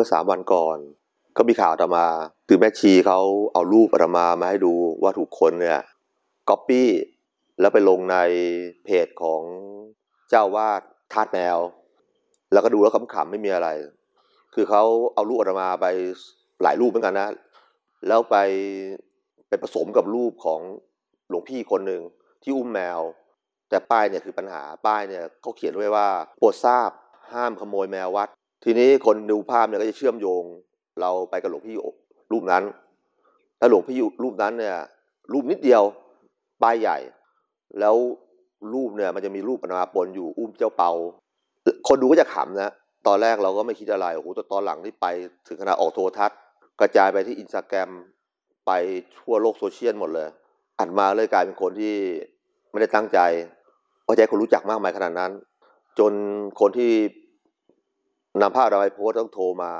มื่อสามวันก่อน ก็มีข่าวอาตมาคือแม่ชีเขาเอารูปอาตมามาให้ดูว่าถูกคนเนี่ยก๊อปปี้แล้วไปลงในเพจของเจ้าวาดทาสแมว แล้วก็ดูแล้วขำๆไม่มีอะไร คือเขาเอารูปอาตมาไปหลายรูปเหมือนกันนะ แล้วไปไปผสมกับรูปของหลวงพี่คนหนึ่งที่อุ้มแมว แต่ป้ายเนี่ยคือปัญหาป้ายเนี่ยเขาเขียนไว้ว่าโปรดทราบห้ามขโมยแมววัด ทีนี้คนดูภาพเนี่ยก็จะเชื่อมโยง เราไปกับหลวงพี่รูปนั้นแล้วหลวงพี่รูปนั้นเนี่ย รูปนิดเดียวป้ายใหญ่ แล้วรูปเนี่ยมันจะมีรูปอนาปนอยู่อุ้มเจ้าเปา คนดูก็จะขำนะตอนแรกเราก็ไม่คิดอะไรโอ้โหแต่ตอนหลังที่ไปถึงขนาดออกโทรทัศน์ กระจายไปที่อินสตาแกรมไปทั่วโลกโซเชียลหมดเลย อัดมาเลยกลายเป็นคนที่ไม่ได้ตั้งใจเพราะใจคนรู้จักมากมายขนาดนั้น จนคนที่ นำภาพเราไปโพสต้องโทรมา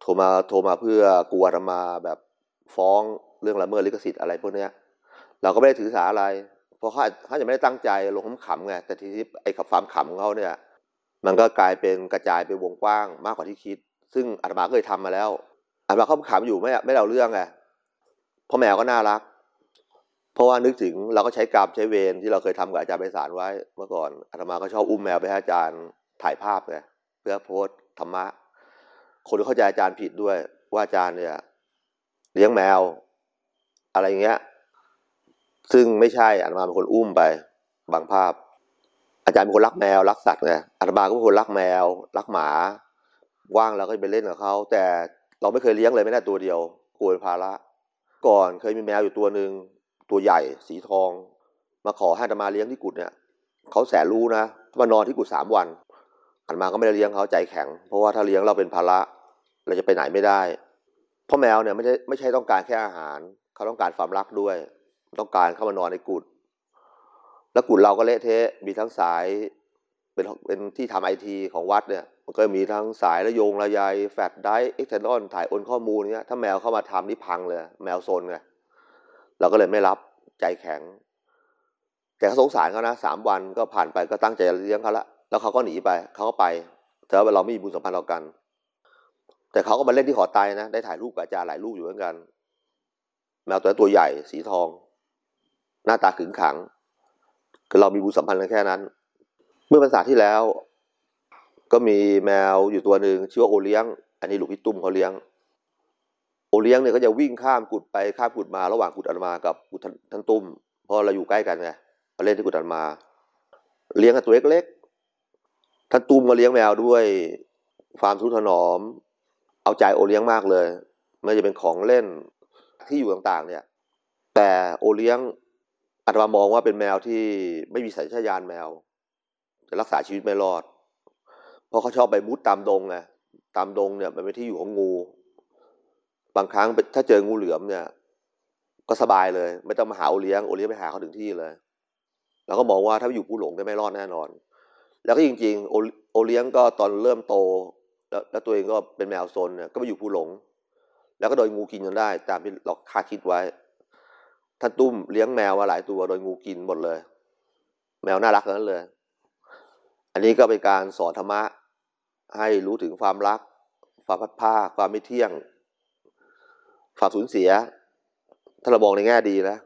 โทรมาโทรมาเพื่อกลัวจะมาแบบฟ้องเรื่องละเมิดลิขสิทธิ์อะไรพวกเนี้ย เราก็ไม่ได้ถือสาอะไร เพราะเขาเขาจะไม่ได้ตั้งใจลงขำไงแต่ทีนี้ไอ้ขับความขำของเขาเนี่ย มันก็กลายเป็นกระจายไปวงกว้างมากกว่าที่คิด ซึ่งอาตมาเคยทำมาแล้วอาตมาเขาขำอยู่ไม่ไม่เอาเรื่องไงเพราะแมวก็น่ารัก เพราะว่านึกถึงเราก็ใช้กรรมใช้เวรที่เราเคยทำกับอาจารย์ไปสารไว้เมื่อก่อนอาตมาก็ชอบอุ้มแมวไปให้อาจารย์ถ่ายภาพไง เพื่อโพสต์ธรรมะ คนเข้าใจอาจารย์ผิดด้วย ว่าอาจารย์เนี่ย เลี้ยงแมว อะไรเงี้ย ซึ่งไม่ใช่อาตมาเป็นคนอุ้มไป บางภาพ อาจารย์เป็นคนรักแมวรักสัตว์ไงอาตมาก็เป็นคนรักแมว รักหมา ว่างเราก็ไปเล่นกับเขาแต่เราไม่เคยเลี้ยงเลยไม่ได้ตัวเดียวกลัวเป็นภาระก่อนเคยมีแมวอยู่ตัวหนึ่งตัวใหญ่สีทอง มาขอให้อาตมาเลี้ยงที่กุดเนี่ยเขาแสนรู้นะมานอนที่กุดสามวัน อาตมาก็ไม่ได้เลี้ยงเขาใจแข็ง เพราะว่าถ้าเลี้ยงเราเป็นภาระเราจะไปไหนไม่ได้ เพราะแมวเนี่ยไม่ใช่ไม่ใช่ต้องการแค่อาหาร เขาต้องการความรักด้วย ต้องการเข้ามานอนในกุดแล้วกุดเราก็เละเทะมีทั้งสายเป็นเป็นที่ทำไอทีของวัดเนี่ยมันก็มีทั้งสายระยงระยาย flash drive external ถ่ายโอนข้อมูลเนี้ยถ้าแมวเข้ามาทำนี่พังเลย แมวซนไงเราก็เลยไม่รับใจแข็ง แต่เขาสงสารเขานะสามวันก็ผ่านไปก็ตั้งใจเลี้ยงเขาละ แล้วเขาก็หนีไป เขาก็ไปแต่ว่าเราไม่มีบุญสัมพันธ์ต่อกัน แต่เขาก็มาเล่นที่หอไตนะ ได้ถ่ายรูปกับอาจารย์หลายรูปอยู่เหมือนกัน แมวตัวตัวใหญ่สีทอง หน้าตาขึงขัง คือเรามีบุญสัมพันธ์กันแค่นั้น เมื่อภาษาที่แล้ว ก็มีแมวอยู่ตัวหนึ่งชื่อว่าโอเลี้ยง อันนี้หลวงพี่ตุ้มเขาเลี้ยง โอเลี้ยงเนี่ยก็จะวิ่งข้ามกุดไปข้ามกุดมาระหว่างกุดอันมากับกุดท่านตุ้ม เพราะเราอยู่ใกล้กันไงมาเล่นที่กุดอันมา เลี้ยงกับตัวเล็ก ท่านตุ้มก็เลี้ยงแมวด้วยความทุถนอม เอาใจโอเลี้ยงมากเลย ไม่จะเป็นของเล่นที่อยู่ต่างๆ เนี่ย แต่โอเลี้ยงอาตมามองว่าเป็นแมวที่ไม่มีสัญชาตญาณแมว จะรักษาชีวิตไม่รอด เพราะเขาชอบไปมุดตามดงไงตามดงเนี่ยมันเป็นที่อยู่ของงู บางครั้งถ้าเจองูเหลือมเนี่ย ก็สบายเลย ไม่ต้องมาหาโอเลี้ยงโอเลี้ยงไปหาเขาถึงที่เลยเราก็มองว่าถ้าอยู่ผู้หลงจะไม่รอดแน่นอน แล้วก็จริงๆ โอเลี้ยงก็ตอนเริ่มโต แล้วแล้วตัวเองก็เป็นแมวซนเนี่ยก็ไปอยู่ผู้หลง แล้วก็โดนงูกินจนได้ ตามที่เราคาดคิดไว้ท่านตุ้มเลี้ยงแมวมาหลายตัวโดนงูกินหมดเลย แมวน่ารักนั้นเลย อันนี้ก็เป็นการสอนธรรมะ ให้รู้ถึงความรัก ความพัดผ้าความไม่เที่ยง ความสูญเสีย ถ้าเรามองในแง่ดีนะ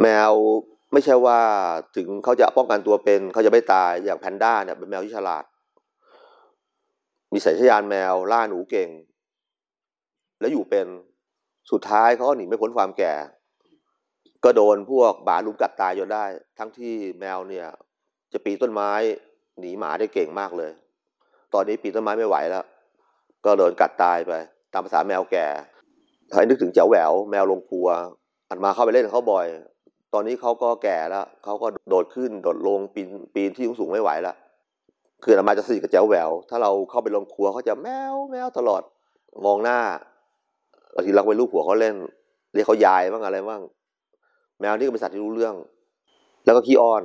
แมว ไม่ใช่ว่าถึงเขาจะป้องกันตัวเป็นเขาจะไม่ตายอย่างแพนด้าเนี่ยเป็นแมวที่ฉลาด มีสัญชาตญาณแมวล่าหนูเก่ง แล้วอยู่เป็นสุดท้ายเขาหนีไม่พ้นความแก่ ก็โดนพวกบาลุมกัดตายจนได้ ทั้งที่แมวเนี่ย จะปีนต้นไม้หนีหมาได้เก่งมากเลย ตอนนี้ปีนต้นไม้ไม่ไหวแล้ว ก็โดนกัดตายไป ตามภาษาแมวแก่ถ้านึกถึงเจ้าแหววแมวลงครัว อันมาเข้าไปเล่นเขาบ่อย อนนี้เขาก็แก่แล้วเขาก็โดดขึ้นโดดลงปีนปีนที่สูงไม่ไหวแล้วคืออันมาจะสนิทกับเจ้าแหวว ถ้าเราเข้าไปลงครัวเขาจะแมวแมวตลอดมองหน้าบางทีเราไปลูกหัวเขาเล่นเรียกเขายายบ้างอะไรบ้างแมวนี่ก็เป็นสัตว์ที่รู้เรื่อง แล้วก็ขี้อ้อน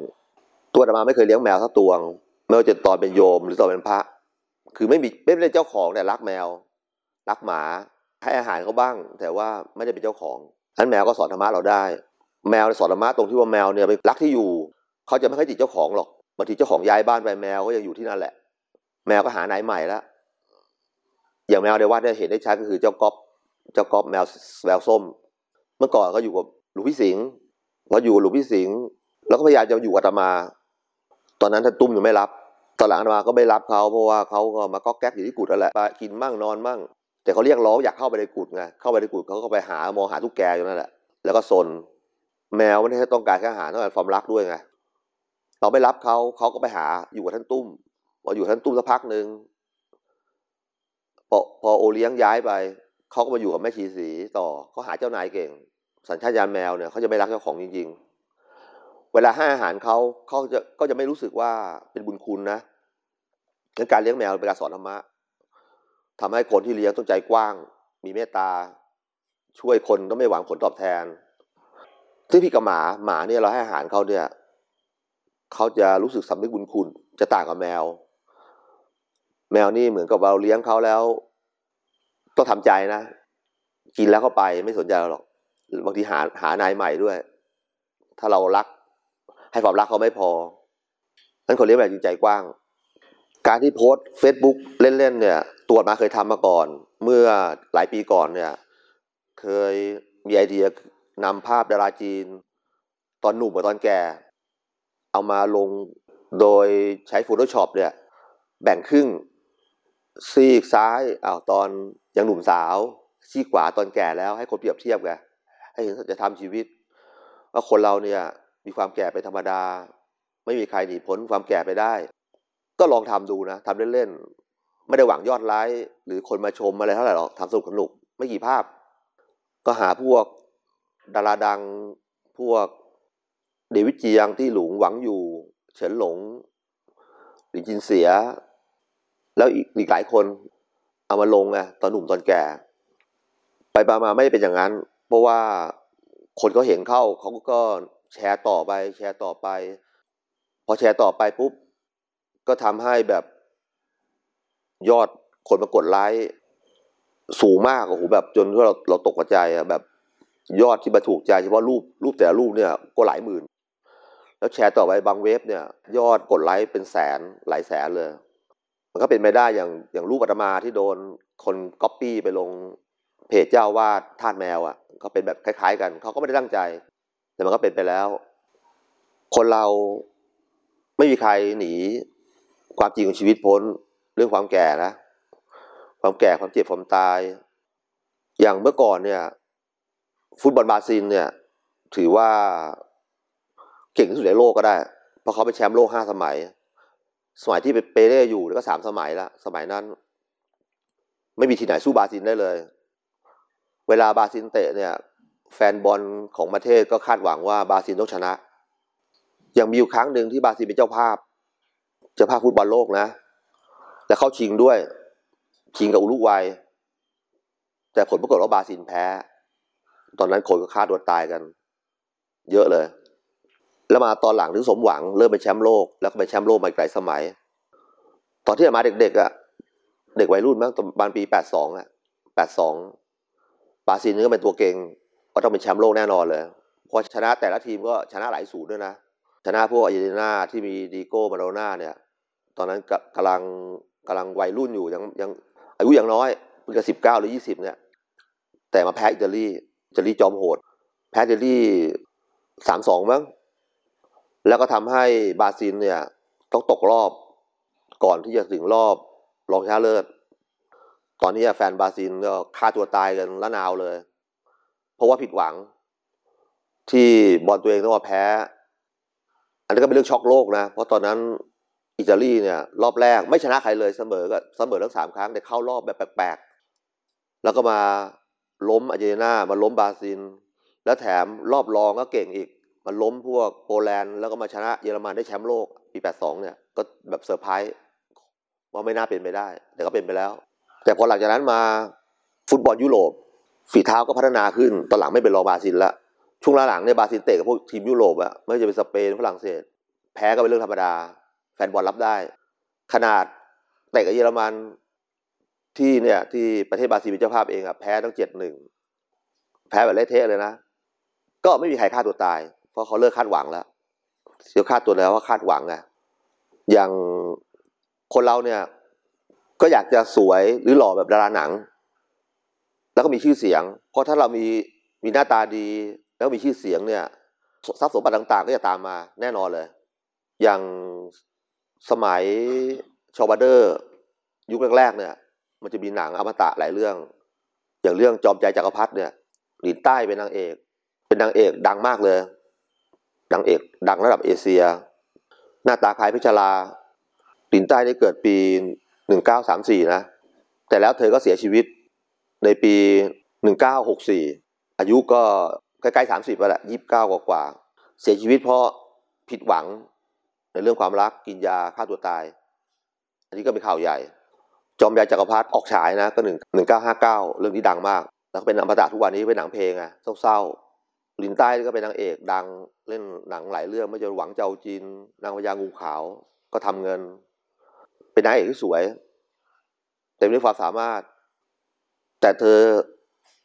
ตัวอามาไม่เคยเลี้ยงแมวสักตัวไม่ว่าจะตอนเป็นโยมหรือตอนเป็นพระ คือไม่มีไม่ได้เจ้าของแต่รักแมว รักหมาให้อาหารเขาบ้าง แต่ว่าไม่ได้เป็นเจ้าของอันแมวก็สอนธรรมะเราได้ แมวสอนธรรมะตรงที่ว่าแมวเนี่ยเป็นรักที่อยู่ เขาจะไม่ค่อยติดเจ้าของหรอกบางทีเจ้าของย้ายบ้านไปแมวก็ยังอยู่ที่นั่นแหละ แมวก็หานายใหม่แล้วอย่างแมวในวัดเนี่ยเห็นได้ชัดก็คือเจ้าก๊อฟเจ้าก๊อฟแมวแมวส้ม เมื่อก่อนก็อยู่กับหลวงพี่สิงห์พออยู่หลวงพี่สิงห์แล้วก็พยายามจะอยู่กับอาตมา ตอนนั้นท่านตุ้มยังไม่รับตอนหลังอาตมาก็ไม่รับเขาเพราะว่าเขาก็มาก๊อกแก๊กอยู่ที่กุฏนั่นแหละไปกินมั่งนอนมั่ง แต่เขาเรียกร้องอยากเข้าไปในกุฏไงเข้าไปในกุฏเขาก็ไปหามองหาทุกแกอยู่นั่นแหละแล้วก็ซน แมวไม่ได้ต้องการแค่อาหารต้องการความรักด้วยไงเราไม่รับเขาเขาก็ไปหาอยู่กับท่านตุ้มพออยู่ท่านตุ้มสักพักหนึ่งพอพอโอเลี้ยงย้ายไปเขาก็มาอยู่กับแม่ชีสีต่อเขาหาเจ้านายเก่ง สัญชาตญาณแมวเนี่ยเขาจะไม่รักเจ้าของจริง ๆ เวลาให้อาหารเขาเขาจะก็จะไม่รู้สึกว่าเป็นบุญคุณนะงั้นการเลี้ยงแมวเป็นการสอนธรรมะทำให้คนที่เลี้ยงต้องใจกว้าง มีเมตตาช่วยคนต้องไม่หวังผลตอบแทน ซึ่งพี่กับหมาหมาเนี่ยเราให้อาหารเขาเนี่ยเขาจะรู้สึกสำนึกบุญคุณ จะต่างกับแมว แมวนี่เหมือนกับเราเลี้ยงเขาแล้ว ต้องทำใจนะ กินแล้วเข้าไปไม่สนใจเราหรอกบางทีหาหานายใหม่ด้วย ถ้าเรารัก ให้ความรักเขาไม่พอนั้นคนเลี้ยงแมวจริงใจกว้าง การที่โพสเฟซบุ๊กเล่นๆเนี่ย ตรวจมาเคยทำมาก่อน เมื่อหลายปีก่อนเนี่ย เคยมีไอเดีย นำภาพดาราจีน ตอนหนุ่มกับตอนแก่ เอามาลงโดยใช้ Photoshop เนี่ยแบ่งครึ่ง ซีกซ้ายอ้าวตอนยังหนุ่มสาว ซีกขวาตอนแก่แล้วให้คนเปรียบเทียบกันให้เห็นจะทำชีวิต ว่าคนเราเนี่ยมีความแก่เป็นธรรมดา ไม่มีใครหนีพ้นความแก่ไปได้ ก็ลองทำดูนะทำเล่นๆไม่ได้หวังยอดไลค์หรือคนมาชมอะไรเท่าไหร่หรอกทำสนุกสนุกไม่กี่ภาพ ก็หาพวก ดาราดังพวกเดวิดเจียงที่หลงหวังอยู่ เฉินหลงหลินจินเสีย แล้วอีกอีกหลายคนเอามาลงไงตอนหนุ่มตอนแก่ ไปมามาไม่เป็นอย่างนั้น เพราะว่าคนเขาเห็นเข้าเขาก็แชร์ต่อไป แชร์ต่อไป พอแชร์ต่อไปปุ๊บ ก็ทำให้แบบยอดคนมากดไลค์สูงมากโอ้โหแบบจนเราเราตกใจอะแบบ ยอดที่มาถูกใจเฉพาะรูปรูปแต่ละรูปเนี่ยก็หลายหมื่น แล้วแชร์ต่อไปบางเว็บเนี่ย ยอดกดไลค์เป็นแสนหลายแสนเลย มันก็เป็นไปได้อย่างอย่างรูปอาตมาที่โดนคนก๊อปปี้ไปลงเพจเจ้าวาดทาสแมวอะ่ะก็เป็นแบบคล้ายๆ กันเขาก็ไม่ได้ตั้งใจ แต่มันก็เป็นไปแล้ว คนเราไม่มีใครหนี ความจริงของชีวิตพ้นเรื่องความแก่นะ ความแก่ความเจ็บความตาย อย่างเมื่อก่อนเนี่ย ฟุตบอลบราซิลเนี่ย ถือว่าเก่งที่สุดในโลกก็ได้ เพราะเขาเป็นแชมป์โลกห้าสมัย สมัยที่เปเปเล่อยู่แล้วก็สามสมัยละสมัยนั้น ไม่มีทีมไหนสู้บราซิลได้เลย เวลาบราซิลเตะเนี่ย แฟนบอลของประเทศก็คาดหวังว่าบราซิลต้องชนะอย่างมีอยู่ครั้งหนึ่งที่บราซิลเป็นเจ้าภาพ เจ้าภาพฟุตบอลโลกนะและเข้าชิงด้วยชิงกับอุรุกวัยแต่ผลปรากฏว่าบราซิลแพ้ ตอนนั้นคนก็ฆ่าตัวตายกัน เยอะเลย แล้วมาตอนหลังถึงสมหวังเริ่มเป็นแชมป์โลก แล้วก็เป็นแชมป์โลกมาไกลสมัย ตอนที่มาเด็กๆอะ่ะ เด็กวัยรุ่นมั้งประมาณปีแปดสองอะแปดสองบราซิลนี่ก็เป็นตัวเก่งก็ต้องเป็นแชมป์โลกแน่นอนเลยพอชนะแต่ละทีมก็ชนะหลายสูตรด้วยนะ ชนะพวกอาร์เจนตินาที่มีดิเอโก้ มาราโดน่าเนี่ย ตอนนั้นกำลังกำลังวัยรุ่นอยู่ยังยังอายุยังน้อยเพิ่งจะสิบเก้าหรือยี่สิบเนี่ย แต่มาแพ้อิตาลี อิตาลีจอมโหด แพ้อิตาลีสามสองมั้ง แล้วก็ทำให้บราซิลเนี่ย ต้องตกรอบก่อนที่จะถึงรอบรองชนะเลิศ ตอนนี้แฟนบราซิลก็ฆ่าตัวตายกันระนาวเลย เพราะว่าผิดหวัง ที่บอลตัวเองต้องมาแพ้ อันนี้ก็เป็นเรื่องช็อกโลกนะ เพราะตอนนั้นอิตาลีเนี่ยรอบแรกไม่ชนะใครเลยเสมอก็เสมอทั้งสามครั้งแต่เข้ารอบแบบแปลกๆ แล้วก็มา ล้มอาร์เจนตินามาล้มบราซิล แล้วแถมรอบรองก็เก่งอีกมันล้มพวกโปแลนด์แล้วก็มาชนะเยอรมันได้แชมป์โลกปี 82 เนี่ย ก็แบบเซอร์ไพรส์ว่าไม่น่าเป็นไปได้ แต่ก็เป็นไปแล้ว แต่พอหลังจากนั้นมาฟุตบอลยุโรปฝีเท้าก็พัฒนาขึ้นตอนหลังไม่เป็นรองบราซิลละช่วงหลังเนี่ยบราซิลเตะกับพวกทีมยุโรปอะไม่ว่าจะเป็นสเปนฝรั่งเศส แพ้ก็เป็นเรื่องธรรมดา แฟนบอลรับได้ ขนาดเตะกับเยอรมัน ที่เนี่ยที่ประเทศบราซิลเป็นเจ้าภาพเองอะแพ้ตั้งเจ็ดหนึ่งแพ้แบบเละเทะเลยนะ ก็ไม่มีใครฆ่าตัวตาย เพราะเขาเลิกคาดหวังแล้วเสียค่าตัวแล้วว่าคาดหวังไงอย่างคนเราเนี่ย ก็อยากจะสวยหรือหล่อแบบดาราหนัง แล้วก็มีชื่อเสียง เพราะถ้าเรามีมีหน้าตาดี แล้วมีชื่อเสียงเนี่ยทรัพย์สมบัติต่าง ๆ ก็จะตามมาแน่นอนเลย อย่างสมัยชอบัเดอร์ ยุคแรกๆเนี่ย มันจะมีหนังอมตะหลายเรื่อง อย่างเรื่องจอมใจจักรพรรดิเนี่ยหลินใต้เป็นนางเอก เป็นนางเอกดังมากเลยนางเอกดังระดับเอเชีย หน้าตาคล้ายพิชลาหลินใต้ได้เกิดปีหนึ่งเก้าสามสี่นะ แต่แล้วเธอก็เสียชีวิตในปีหนึ่งเก้าหกสี่อายุก็ใกล้ๆสามสิบแล้วแหละยี่สิบเก้ากว่าเสียชีวิตเพราะผิดหวังในเรื่องความรักกินยาฆ่าตัวตาย อันนี้ก็เป็นข่าวใหญ่ จอมยาจักรพรรดิออกฉายนะก็หนึ่งหนึ่งเก้าห้าเก้าเรื่องนี้ดังมาก แล้วก็เป็นอมตะทุกวันนี้เป็นหนังเพลงอะเศร้าๆลินใต้ก็เป็นนางเอกดังเล่นหนังหลายเรื่องไม่จะหวังเจ้าจีนนางพญางูขาวก็ทำเงิน เป็นนางเอกที่สวยเต็มด้วยความสามารถ แต่เธอ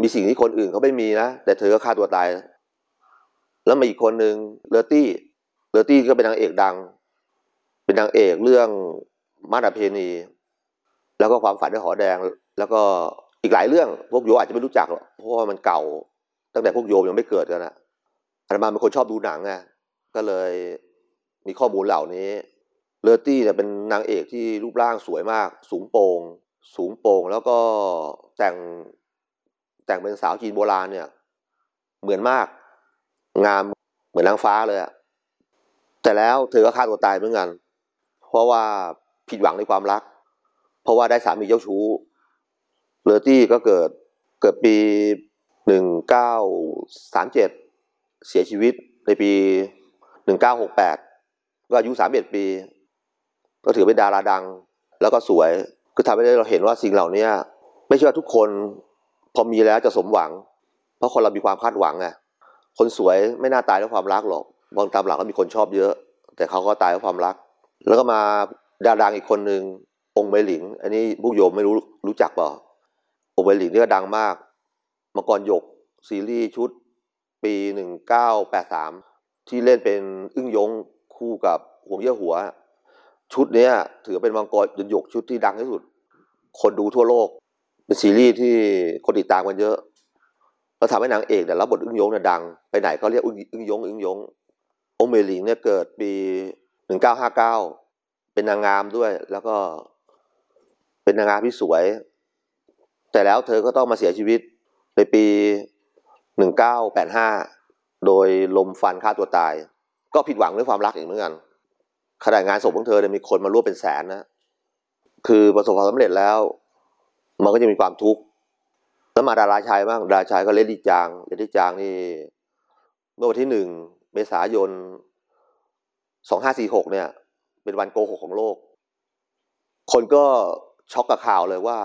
มีสิ่งที่คนอื่นเขาไม่มีนะแต่เธอก็ฆ่าตัวตาย แล้วมีอีกคนหนึ่งเลอตี้เลอตี้ก็เป็นนางเอกดัง เป็นนางเอกเรื่องมาดาเพนี แล้วก็ความฝันด้วยหอแดง แล้วก็อีกหลายเรื่องพวกโยอาจจะไม่รู้จักหรอกเพราะว่ามันเก่า ตั้งแต่พวกโยมยังไม่เกิดกันนะอาตมาเป็นคนชอบดูหนังไงก็เลยมีข้อมูลเหล่านี้ เลอตี้เนี่ยเป็นนางเอกที่รูปร่างสวยมาก สูงโปร่งสูงโปร่งแล้วก็แต่งแต่งเป็นสาวจีนโบราณเนี่ย เหมือนมาก งามเหมือนนางฟ้าเลยอะแต่แล้วเธอก็ฆ่าตัวตายเหมือนกัน เพราะว่าผิดหวังในความรัก เพราะว่าได้สามีเจ้าชู้เลอตี้ก็เกิดเกิดปีหนึ่งเก้าสามเจ็ดเสียชีวิตในปีหนึ่งเก้าหกแปดก็อายุสามเอ็ดปี ก็ถือเป็นดาราดัง แล้วก็สวยก็ทำให้เราเห็นว่าสิ่งเหล่านี้ไม่ใช่ว่าทุกคนพอมีแล้วจะสมหวัง เพราะคนเรามีความคาดหวังไงคนสวยไม่น่าตายด้วยความรักหรอกบางตามหลังก็มีคนชอบเยอะ แต่เขาก็ตายด้วยความรัก แล้วก็มาดาราดังอีกคนหนึ่ง องค์เบหลิง อันนี้ผู้โยมไม่รู้รู้จักเปล่าองค์เบหลิงนี่ก็ดังมากมังกรหยกซีรีส์ชุด ปีหนึ่งเก้าแปดสามที่เล่นเป็นอึ้งยงคู่กับหวงเยี่ยหัว ชุดเนี้ยถือเป็นมังกรหยกชุดที่ดังที่สุด คนดูทั่วโลก เป็นซีรีส์ที่คนติดตามกันเยอะแล้วทำให้นางเอกเนี่ยรับบทอึ้งยงเนี่ยดัง ไปไหนเขาเรียกอึ้งยงอึ้งยงองค์เมลิงเนี่ยเกิดปีหนึ่งเก้าห้าเก้าเป็นนางงามด้วย แล้วก็ เป็นนางงามที่สวย แต่แล้วเธอก็ต้องมาเสียชีวิตในปีหนึ่งเก้าแปดห้าโดยลมฟันฆ่าตัวตาย ก็ผิดหวังเรื่องความรักอีกเหมือนกันขณะงานศพของเธอเนี่ยมีคนมาร่วมเป็นแสนนะ คือประสบความสำเร็จแล้ว มันก็จะมีความทุกข์ แล้วมาดาราชายบ้าง ดาราชายก็เลสลี่จาง เลสลี่จางนี่เมื่อวันที่หนึ่งเมษายนสองห้าสี่หกเนี่ย เป็นวันโกหกของโลก คนก็ ช็อกกับข่าวเลยว่า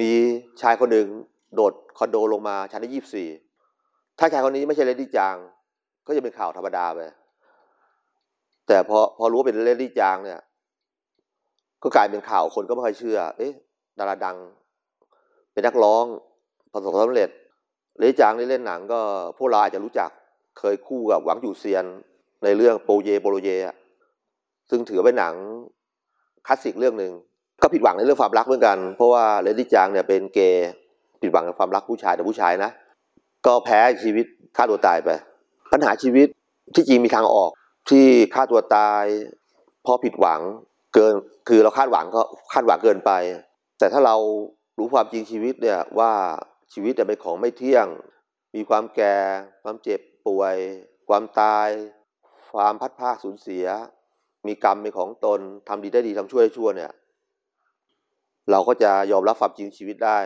มีชายคนหนึ่งโดดคอนโดลงมาชั้นที่ยี่สิบสี่ถ้าชายคนนี้ไม่ใช่เลสลี่จาง ก็จะเป็นข่าวธรรมดาไปแต่พอพอรู้ว่าเป็นเลสลี่จางเนี่ย ก็กลายเป็นข่าวคนก็ไม่ค่อยเชื่อ เอ๊ะ ดาราดัง เป็นนักร้องประสบความสำเร็จเลสลี่จางที่เล่นหนังก็พวกเราอาจจะรู้จักเคยคู่กับหวังจู่เสียน ในเรื่องโปเยโปโลเยซึ่งถือเป็นหนังคลาสสิกเรื่องหนึ่ง ก็ผิดหวังในเรื่องความรักเหมือนกัน เพราะว่าเลสลี่จางเนี่ยเป็นเกย์ผิดหวังในความรักผู้ชายแต่ผู้ชายนะ ก็แพ้ชีวิตฆ่าตัวตายไป ปัญหาชีวิตที่จริงมีทางออกที่ฆ่าตัวตาย เพราะผิดหวังเกินคือเราคาดหวังก็คาดหวังเกินไป แต่ถ้าเรารู้ความจริงชีวิตเนี่ยว่าชีวิตเป็นของไม่เที่ยง มีความแก่ ความเจ็บป่วย ความตาย ความพัดภาสูญเสีย มีกรรมเป็นของตนทำดีได้ดีทำชั่วได้ชั่วเนี่ย เราก็จะยอมรับความจริงชีวิตได้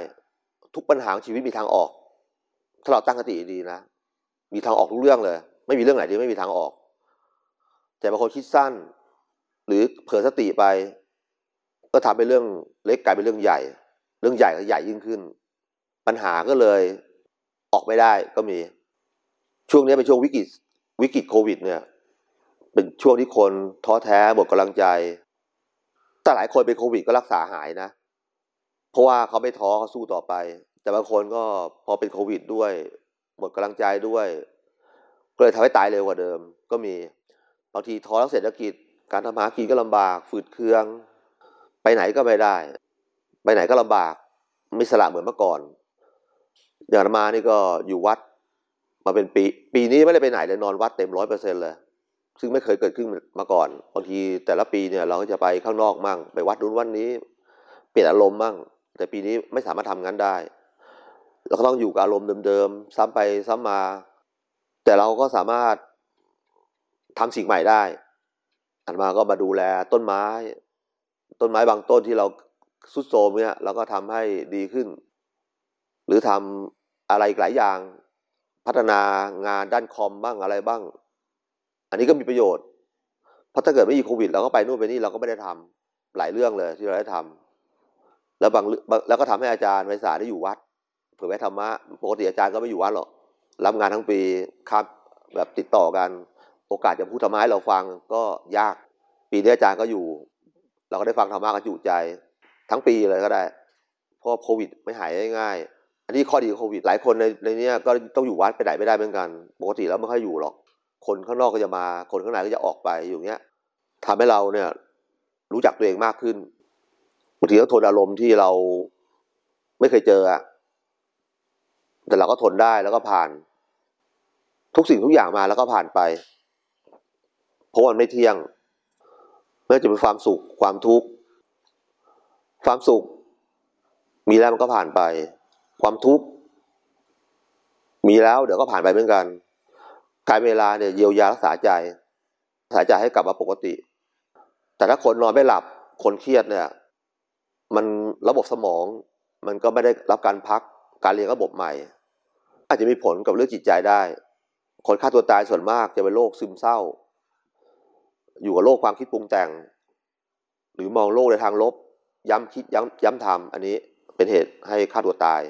ทุกปัญหาของชีวิตมีทางออก ถ้าเราตั้งสติดีนะ มีทางออกทุกเรื่องเลย ไม่มีเรื่องไหนที่ไม่มีทางออก แต่บางคนคิดสั้น หรือเผลอสติไป ก็ทำเป็นเรื่องเล็กกลายเป็นเรื่องใหญ่ เรื่องใหญ่ก็ใหญ่ยิ่งขึ้น ปัญหาก็เลยออกไม่ได้ก็มี ช่วงนี้เป็นช่วงวิกฤตวิกฤตโควิด เนี่ย เป็นช่วงที่คนท้อแท้หมดกำลังใจแต่หลายคนเป็นโควิดก็รักษาหายนะ เพราะว่าเขาไม่ท้อเขาสู้ต่อไป แต่บางคนก็พอเป็นโควิดด้วย หมดกำลังใจด้วย ก็เลยทำให้ตายเร็วกว่าเดิม ก็มีบางทีท้อทั้งเศรษฐกิจ การทำหากินก็ลำบากฝืดเคือง ไปไหนก็ไม่ได้ ไปไหนก็ลำบากไม่สละเหมือนเมื่อก่อน อย่างอาตมานี่ก็อยู่วัดมาเป็นปี ปีนี้ไม่ได้ไปไหนเลยนอนวัดเต็มร้อยเปอร์เซ็นเลย ซึ่งไม่เคยเกิดขึ้นมาก่อนบางทีแต่ละปีเนี่ยเราก็จะไปข้างนอกมั่ง ไปวัดนู้นวันนี้ เปลี่ยนอารมณ์มั่ง แต่ปีนี้ไม่สามารถทำงั้นได้ เราก็ต้องอยู่กับอารมณ์เดิมๆซ้ำไปซ้ำมา แต่เราก็สามารถทำสิ่งใหม่ได้อันมาก็มาดูแลต้นไม้ ต้นไม้บางต้นที่เราสุดโทรมเนี่ยเราก็ทำให้ดีขึ้น หรือทำอะไรหลายอย่าง พัฒนางานด้านคอมบ้างอะไรบ้าง อันนี้ก็มีประโยชน์เพราะถ้าเกิดไม่มีโควิด เราก็ไปนู่นไปนี่เราก็ไม่ได้ทำหลายเรื่องเลยที่เราได้ทำ แล้วบางแล้วก็ทำให้อาจารย์ไพศาลได้อยู่วัดเผื่อไว้ธรรมะปกติอาจารย์ก็ไม่อยู่วัดหรอกรับงานทั้งปีครับแบบติดต่อกัน โอกาสจะพูดธรรมะให้เราฟังก็ยากปีนี้อาจารย์ก็อยู่ เราก็ได้ฟังธรรมะกันจุใจ ทั้งปีเลยก็ได้ เพราะโควิดไม่หายง่ายๆอันนี้ข้อดีของโควิดหลายคนในในนี้ก็ต้องอยู่วัดไปไหนไม่ได้เหมือนกัน ปกติแล้วไม่ค่อยอยู่หรอก คนข้างนอกก็จะมา คนข้างในก็จะออกไปอยู่เงี้ยทำให้เราเนี่ยรู้จักตัวเองมากขึ้น ทีต้องทนอารมณ์ที่เราไม่เคยเจออะแต่เราก็ทนได้แล้วก็ผ่าน ทุกสิ่งทุกอย่างมาแล้วก็ผ่านไป เพราะมันไม่เที่ยงไม่ว่าจะเป็นความสุขความทุกข์ความสุข มีแล้วมันก็ผ่านไป ความทุกข์มีแล้วเดี๋ยวก็ผ่านไปเหมือนกันการเวลาเนี่ยเยียวยารักษาใจรักษาใจให้กลับมาปกติ แต่ถ้าคนนอนไม่หลับคนเครียดเนี่ย มันระบบสมอง มันก็ไม่ได้รับการพักการเรียนระบบใหม่ อาจจะมีผลกับเรื่องจิตใจได้ คนฆ่าตัวตายส่วนมากจะเป็นโรคซึมเศร้า อยู่กับโรคความคิดปรุงแต่ง หรือมองโลกในทางลบ ย้ำคิดย้ำย้ำทำอันนี้เป็นเหตุให้ฆ่าตัวตาย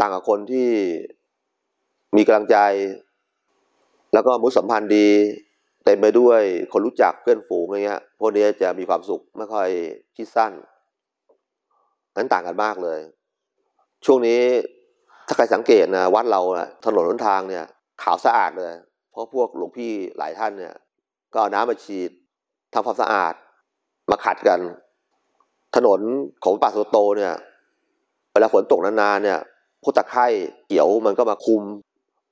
ต่างกับคนที่มีกำลังใจ แล้วก็มุสสัมพันธ์ดีเต็มไปด้วยคนรู้จักเพื่อนฝูงอะไรเงี้ย พวกนี้จะมีความสุขไม่ค่อยคิดสั้น นั้นต่างกันมากเลย ช่วงนี้ถ้าใครสังเกตนะวัดเรานะถนนหนทางเนี่ยขาวสะอาดเลย เพราะพวกหลวงพี่หลายท่านเนี่ย ก็เอาน้ำมาฉีดทำความสะอาดมาขัดกัน ถนนของป่าโซโตเนี่ยเวลาฝนตกนานๆเนี่ยพวกตะไคร่เกี่ยวมันก็มาคุม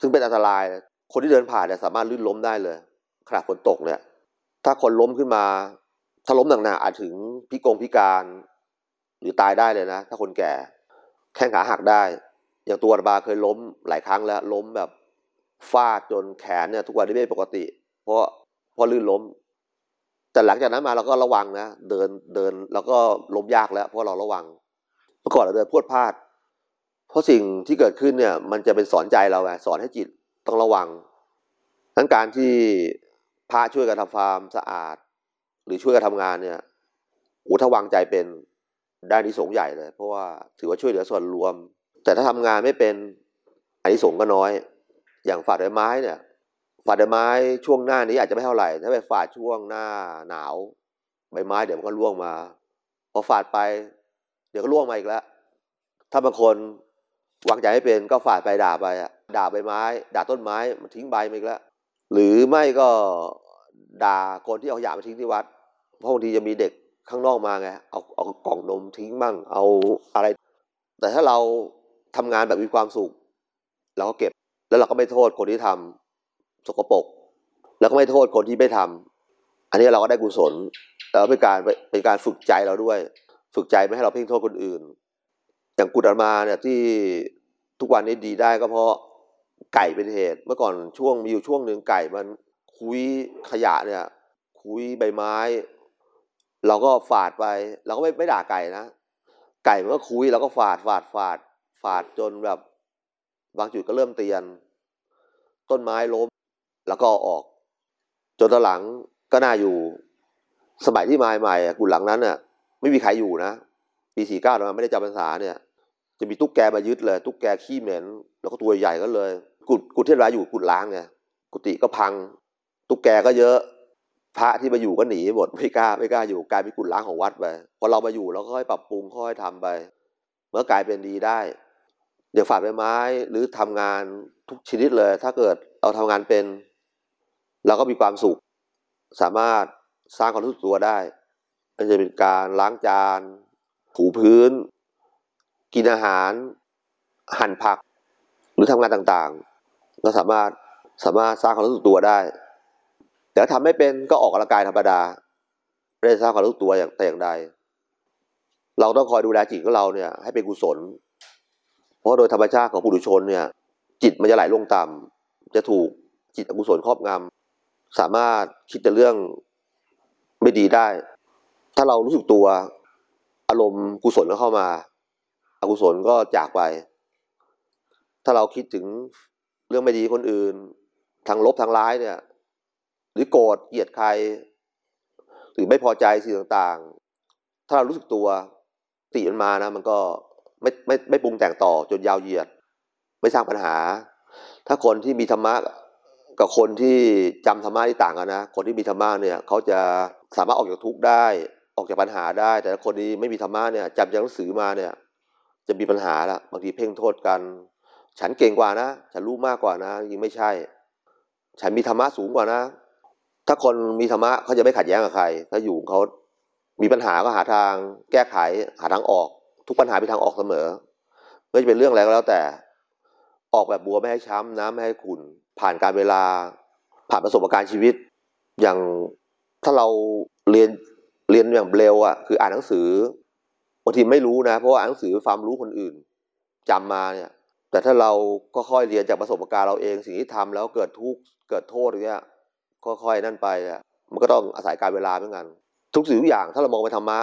ซึ่งเป็นอันตราย คนที่เดินผ่านเนี่ยสามารถลื่นล้มได้เลยขณะฝนตกเนี่ย ถ้าคนล้มขึ้นมา ถ้าล้มหนักๆอาจถึงพิกงพิการ หรือตายได้เลยนะ ถ้าคนแก่ แข้งขาหักได้ อย่างตัวบาเคยล้มหลายครั้งแล้วล้มแบบฟาดจนแขนเนี่ยทุกวันนี้ไม่ปกติ เพราะเพราะลื่นล้ม แต่หลังจากนั้นมาเราก็ระวังนะเดินเดินแล้วก็ล้มยากแล้ว เพราะเราระวังเมื่อก่อนเราเดินพวดพลาด เพราะสิ่งที่เกิดขึ้นเนี่ย มันจะเป็นสอนใจเราไงสอนให้จิตต้องระวัง ทั้งการที่พระช่วยกันทำฟาร์มสะอาด หรือช่วยกันทำงานเนี่ยอูถ้าวางใจเป็น ได้นิสงใหญ่เลย เพราะว่าถือว่าช่วยเหลือส่วนรวม แต่ถ้าทำงานไม่เป็นอันนี้สงก็น้อย อย่างฝาดใบไม้เนี่ยฝาดใบไม้ช่วงหน้านี้อาจจะไม่เท่าไหร่ถ้าไปฝาดช่วงหน้าหนาว ใบไม้เดี๋ยวมันก็ร่วงมา พอฝาดไป เดี๋ยวก็ร่วงมาอีกแล้วถ้าบางคนวางใจไม่เป็นก็ฝาดไปด่าไปอะด่าใบไม้ ด่าต้นไม้มันทิ้งใบมาอีกแล้วหรือไม่ก็ด่าคนที่เอาขยะมาทิ้งที่วัดเพราะบางทีจะมีเด็ก ข้างนอกมาไงเอาเอากล่องนมทิ้งมั่งเอาอะไร แต่ถ้าเราทำงานแบบมีความสุขเราก็เก็บแล้วเราก็ไม่โทษคนที่ทำสกปรกแล้วก็ไม่โทษคนที่ไม่ทำอันนี้เราก็ได้กุศลแล้วเป็นการเป็นการฝึกใจเราด้วย ฝึกใจไม่ให้เราเพ่งโทษคนอื่น อย่างกุฎอมาเนี่ยที่ทุกวันนี้ดีได้ก็เพราะไก่เป็นเหตุ เมื่อก่อนช่วงมีอยู่ช่วงหนึ่งไก่มันคุยขยะเนี่ย คุยใบไม้ เราก็ฝาดไป เราก็ไม่ไม่ด่าไก่นะ ไก่มันก็คุยเราก็ฝาดฝาดฝาดฝาดจนแบบ บางจุดก็เริ่มเตียน ต้นไม้ล้ม แล้วก็ออก จนตอนหลังก็น่าอยู่ สมัยที่มาใหม่กุหลังนั้นเนี่ยไม่มีใครอยู่นะปีสี่เก้าเราไม่ได้จำพรรษาเนี่ย จะมีตุ๊กแกมายึดเลย ตุ๊กแกขี้เหม็น แล้วก็ตัวใหญ่ก็เลย กุดกุดที่ร้ายอยู่กุดล้างไงกุฏิก็พัง ตุ๊กแกก็เยอะ พระที่มาอยู่ก็หนีหมดไม่กล้าไม่กล้าอยู่กลายเป็นกุดล้างของวัดไปพอเรามาอยู่เราก็ค่อยปรับปรุงค่อยทำไป เมื่อกลายเป็นดีได้อย่างฝาดใบไม้หรือทำงานทุกชนิดเลย ถ้าเกิดเราทำงานเป็น เราก็มีความสุข สามารถสร้างความรู้สึกตัวได้ก็จะเป็นการล้างจานถูพื้น กินอาหาร หั่นผัก หรือทำงานต่างๆก็สามารถสามารถสร้างความรู้สึกตัวได้ แต่ถ้าทำไม่เป็นก็ออกกำลังกายธรรมดาไม่ได้สร้างความรู้ตัวอย่างแต่อย่างใด เราต้องคอยดูแลจิตของเราเนี่ยให้เป็นกุศล เพราะโดยธรรมชาติของผู้ดุชนเนี่ย จิตมันจะไหลลงต่ำจะถูกจิตอกุศลครอบงำสามารถคิดแต่เรื่องไม่ดีได้ ถ้าเรารู้สึกตัวอารมณ์กุศลก็เข้ามา อกุศลก็จากไป ถ้าเราคิดถึงเรื่องไม่ดีคนอื่น ทางลบทางร้ายเนี่ย หรือโกรธเกลียดใคร หรือไม่พอใจสิ่งต่างๆ ถ้าเรารู้สึกตัวติมันมานะ มันก็ไม่ไม่ไม่ปรุงแต่งต่อจนยาวเหยียด ไม่สร้างปัญหา ถ้าคนที่มีธรรมะกับคนที่จำธรรมะที่ต่างกันนะคนที่มีธรรมะเนี่ยเขาจะสามารถออกจากทุกข์ได้ออกจากปัญหาได้ แต่คนที่ไม่มีธรรมะเนี่ยจำจากหนังสือมาเนี่ย จะมีปัญหาละบางทีเพ่งโทษกัน ฉันเก่งกว่านะ ฉันรู้มากกว่านะ ยิ่งไม่ใช่ ฉันมีธรรมะสูงกว่านะ ถ้าคนมีธรรมะเขาจะไม่ขัดแย้งกับใคร ถ้าอยู่เขามีปัญหาก็หาทางแก้ไขหาทางออก ทุกปัญหามีทางออกเสมอไม่ว่าจะเป็นเรื่องอะไรก็แล้วแต่ ออกแบบบัวไม่ให้ช้ำน้ำไม่ให้ขุ่นผ่านการเวลา ผ่านประสบการณ์ชีวิต อย่างถ้าเราเรียนเรียนอย่างเร็วอะคืออ่านหนังสือบางทีไม่รู้นะ เพราะว่าอ่านหนังสือความรู้คนอื่นจำมาเนี่ย แต่ถ้าเราก็ค่อยเรียนจากประสบการณ์เราเองสิ่งที่ทำแล้วเกิดทุกข์เกิดโทษอย่างเงี้ย ค่อยๆนั่นไปอะมันก็ต้องอาศัยการเวลาเหมือนกัน ทุกสิ่งทุกอย่างถ้าเรามองไปธรรมะ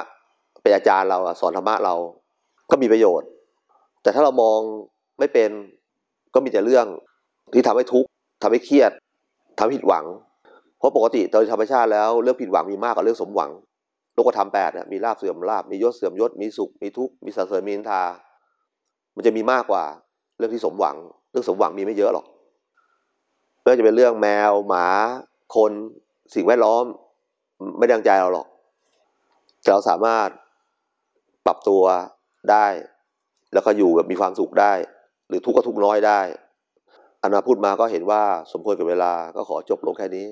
เป็นอาจารย์เราสอนธรรมะเราก็มีประโยชน์ แต่ถ้าเรามองไม่เป็นก็มีแต่เรื่องที่ทำให้ทุกข์ทำให้เครียดทำให้ผิดหวัง เพราะปกติโดยธรรมชาติแล้วเรื่องผิดหวังมีมากกว่าเรื่องสมหวังโลกธรรมแปดเนี่ยมีลาบเสื่อมลาบมียศเสื่อมยศมีสุขมีทุกข์มีสรรเสริญมีนินทา มันจะมีมากกว่าเรื่องที่สมหวัง เรื่องสมหวังมีไม่เยอะหรอกไม่ว่าจะเป็นเรื่องแมวหมา คนสิ่งแวดล้อมไม่ดังใจเราหรอก แต่เราสามารถปรับตัวได้ แล้วก็อยู่แบบมีความสุขได้ หรือทุกข์ก็ทุกข์น้อยได้อันมาพูดมาก็เห็นว่าสมควรกับเวลาก็ขอจบลงแค่นี้